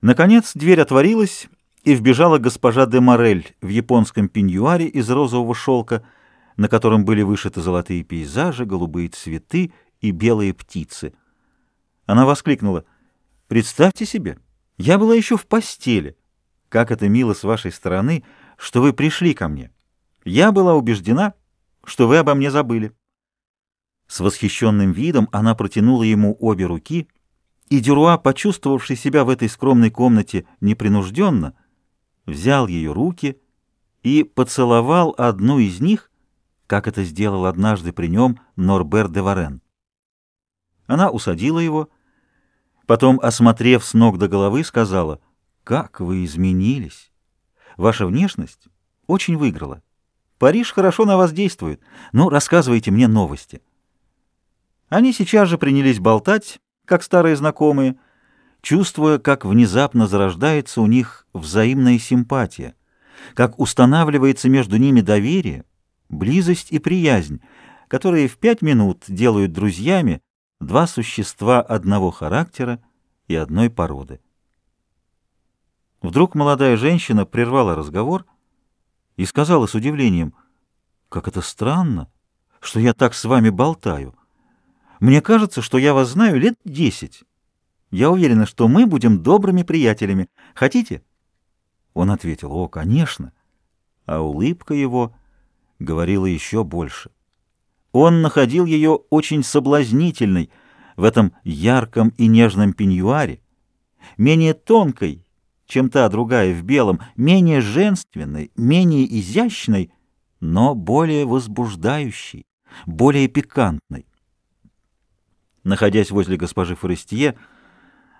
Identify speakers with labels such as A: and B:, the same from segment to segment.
A: Наконец дверь отворилась, и вбежала госпожа де Морель в японском пеньюаре из розового шелка, на котором были вышиты золотые пейзажи, голубые цветы и белые птицы. Она воскликнула, «Представьте себе, я была еще в постели. Как это мило с вашей стороны, что вы пришли ко мне. Я была убеждена, что вы обо мне забыли». С восхищенным видом она протянула ему обе руки — и Дюруа, почувствовавший себя в этой скромной комнате непринужденно, взял ее руки и поцеловал одну из них, как это сделал однажды при нем Норбер де Варен. Она усадила его, потом, осмотрев с ног до головы, сказала, «Как вы изменились! Ваша внешность очень выиграла. Париж хорошо на вас действует. Ну, рассказывайте мне новости». Они сейчас же принялись болтать, как старые знакомые, чувствуя, как внезапно зарождается у них взаимная симпатия, как устанавливается между ними доверие, близость и приязнь, которые в пять минут делают друзьями два существа одного характера и одной породы. Вдруг молодая женщина прервала разговор и сказала с удивлением, «Как это странно, что я так с вами болтаю. Мне кажется, что я вас знаю лет десять. Я уверена, что мы будем добрыми приятелями. Хотите?» Он ответил, «О, конечно». А улыбка его говорила еще больше. Он находил ее очень соблазнительной в этом ярком и нежном пеньюаре, менее тонкой, чем та другая в белом, менее женственной, менее изящной, но более возбуждающей, более пикантной находясь возле госпожи Форестье,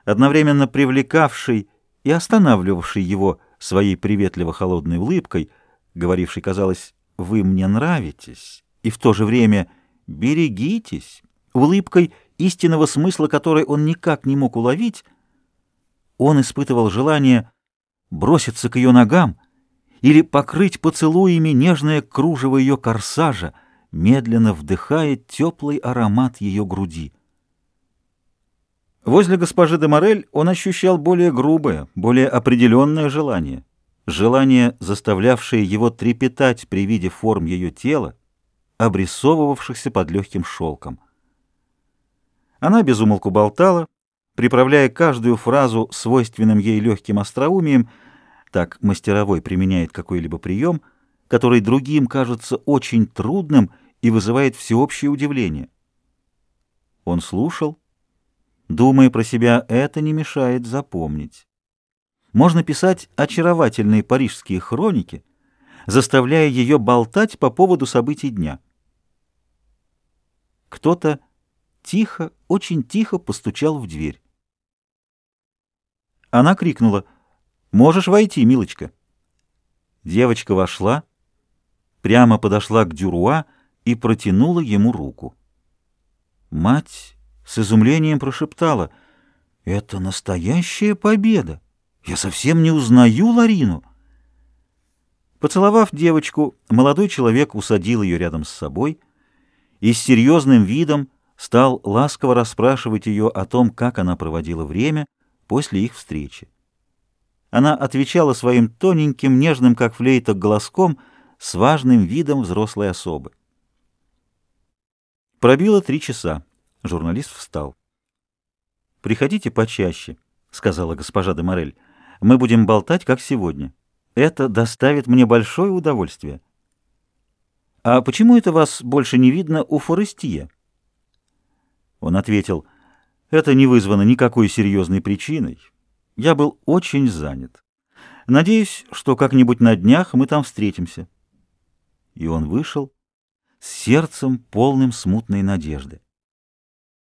A: одновременно привлекавший и останавливавший его своей приветливо-холодной улыбкой, говорившей, казалось, «Вы мне нравитесь», и в то же время «Берегитесь», улыбкой, истинного смысла которой он никак не мог уловить, он испытывал желание броситься к ее ногам или покрыть поцелуями нежное кружево ее корсажа, медленно вдыхая теплый аромат ее груди. Возле госпожи де Морель он ощущал более грубое, более определенное желание. Желание, заставлявшее его трепетать при виде форм ее тела, обрисовывавшихся под легким шелком. Она безумолку болтала, приправляя каждую фразу свойственным ей легким остроумием, так мастеровой применяет какой-либо прием, который другим кажется очень трудным и вызывает всеобщее удивление. Он слушал, Думая про себя, это не мешает запомнить. Можно писать очаровательные парижские хроники, заставляя ее болтать по поводу событий дня. Кто-то тихо, очень тихо постучал в дверь. Она крикнула «Можешь войти, милочка». Девочка вошла, прямо подошла к Дюруа и протянула ему руку. Мать с изумлением прошептала. «Это настоящая победа! Я совсем не узнаю Ларину!» Поцеловав девочку, молодой человек усадил ее рядом с собой и с серьезным видом стал ласково расспрашивать ее о том, как она проводила время после их встречи. Она отвечала своим тоненьким, нежным, как флейта, голоском с важным видом взрослой особы. Пробило три часа. Журналист встал. «Приходите почаще», — сказала госпожа де Морель. «Мы будем болтать, как сегодня. Это доставит мне большое удовольствие». «А почему это вас больше не видно у Форестия?» Он ответил, «Это не вызвано никакой серьезной причиной. Я был очень занят. Надеюсь, что как-нибудь на днях мы там встретимся». И он вышел с сердцем полным смутной надежды.